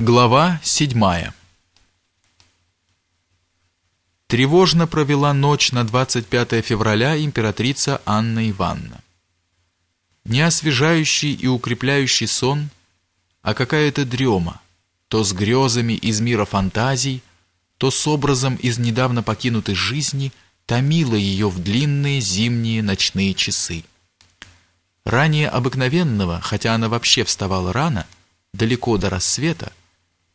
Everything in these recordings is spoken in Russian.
Глава седьмая. Тревожно провела ночь на 25 февраля императрица Анна Ивановна. Не освежающий и укрепляющий сон, а какая-то дрема, то с грезами из мира фантазий, то с образом из недавно покинутой жизни, томила ее в длинные зимние ночные часы. Ранее обыкновенного, хотя она вообще вставала рано, далеко до рассвета,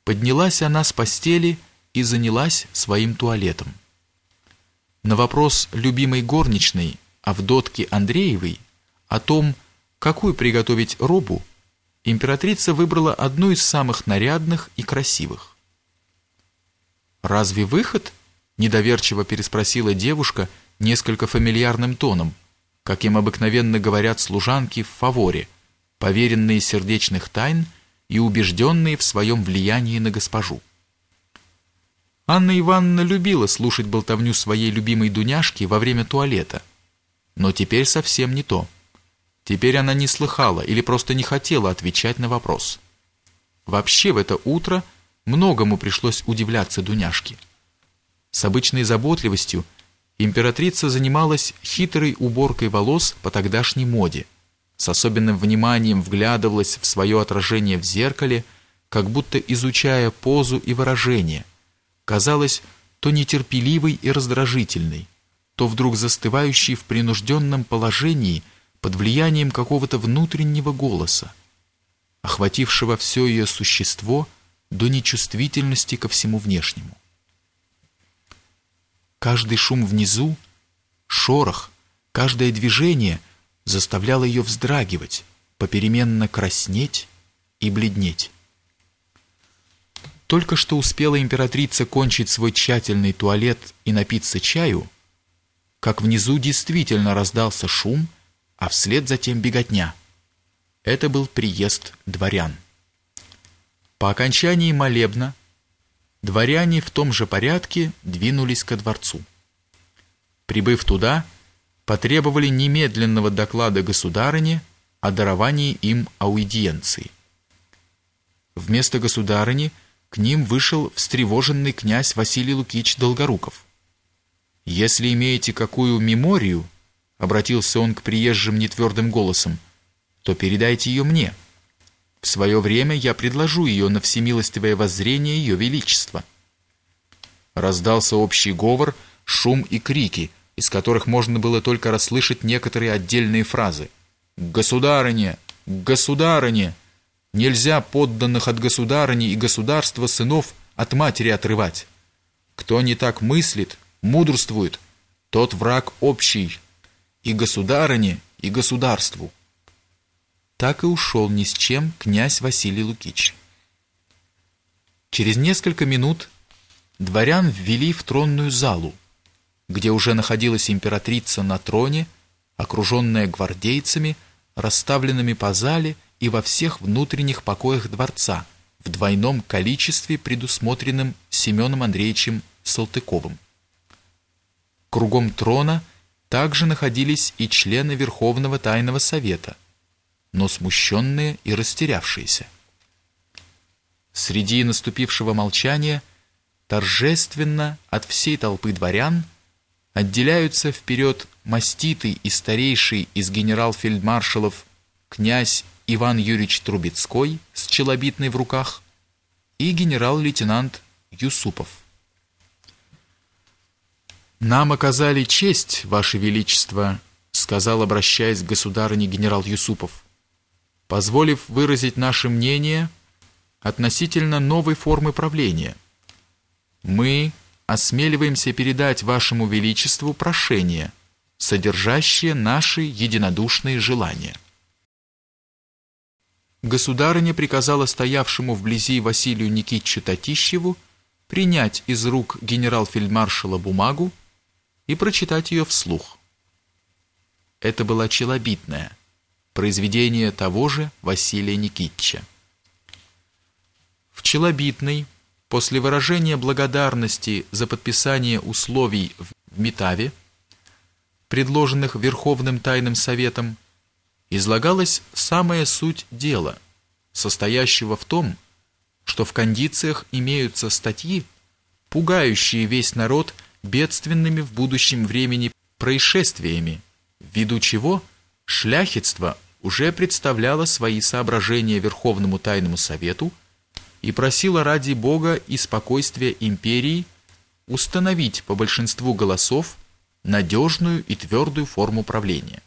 Поднялась она с постели и занялась своим туалетом. На вопрос любимой горничной Авдотки Андреевой о том, какую приготовить робу, императрица выбрала одну из самых нарядных и красивых. «Разве выход?» – недоверчиво переспросила девушка несколько фамильярным тоном, каким обыкновенно говорят служанки в фаворе, поверенные сердечных тайн – и убежденные в своем влиянии на госпожу. Анна Ивановна любила слушать болтовню своей любимой Дуняшки во время туалета, но теперь совсем не то. Теперь она не слыхала или просто не хотела отвечать на вопрос. Вообще в это утро многому пришлось удивляться Дуняшке. С обычной заботливостью императрица занималась хитрой уборкой волос по тогдашней моде – с особенным вниманием вглядывалась в свое отражение в зеркале, как будто изучая позу и выражение. Казалось, то нетерпеливой и раздражительной, то вдруг застывающей в принужденном положении под влиянием какого-то внутреннего голоса, охватившего все ее существо до нечувствительности ко всему внешнему. Каждый шум внизу, шорох, каждое движение — заставляла ее вздрагивать, попеременно краснеть и бледнеть. Только что успела императрица кончить свой тщательный туалет и напиться чаю, как внизу действительно раздался шум, а вслед затем беготня. Это был приезд дворян. По окончании молебна дворяне в том же порядке двинулись ко дворцу. Прибыв туда, потребовали немедленного доклада государыне о даровании им аудиенции. Вместо государыни к ним вышел встревоженный князь Василий Лукич Долгоруков. «Если имеете какую меморию», — обратился он к приезжим нетвердым голосом, «то передайте ее мне. В свое время я предложу ее на всемилостивое воззрение ее величества». Раздался общий говор, шум и крики — из которых можно было только расслышать некоторые отдельные фразы. «Государыне! Государыне! Нельзя подданных от государыни и государства сынов от матери отрывать. Кто не так мыслит, мудрствует, тот враг общий, и государыне, и государству». Так и ушел ни с чем князь Василий Лукич. Через несколько минут дворян ввели в тронную залу, где уже находилась императрица на троне, окруженная гвардейцами, расставленными по зале и во всех внутренних покоях дворца в двойном количестве, предусмотренным Семеном Андреевичем Салтыковым. Кругом трона также находились и члены Верховного Тайного Совета, но смущенные и растерявшиеся. Среди наступившего молчания торжественно от всей толпы дворян – отделяются вперед маститый и старейший из генерал-фельдмаршалов князь Иван Юрьевич Трубецкой с челобитной в руках и генерал-лейтенант Юсупов. «Нам оказали честь, Ваше Величество», сказал, обращаясь к государыне генерал Юсупов, позволив выразить наше мнение относительно новой формы правления. Мы, осмеливаемся передать вашему величеству прошение, содержащее наши единодушные желания. Государыня приказала стоявшему вблизи Василию Никитичу Татищеву принять из рук генерал-фельдмаршала бумагу и прочитать ее вслух. Это была челобитная, произведение того же Василия Никитича. В челобитной после выражения благодарности за подписание условий в Метаве, предложенных Верховным Тайным Советом, излагалась самая суть дела, состоящего в том, что в кондициях имеются статьи, пугающие весь народ бедственными в будущем времени происшествиями, ввиду чего шляхетство уже представляло свои соображения Верховному Тайному Совету и просило ради Бога и спокойствия империи установить по большинству голосов надежную и твердую форму правления.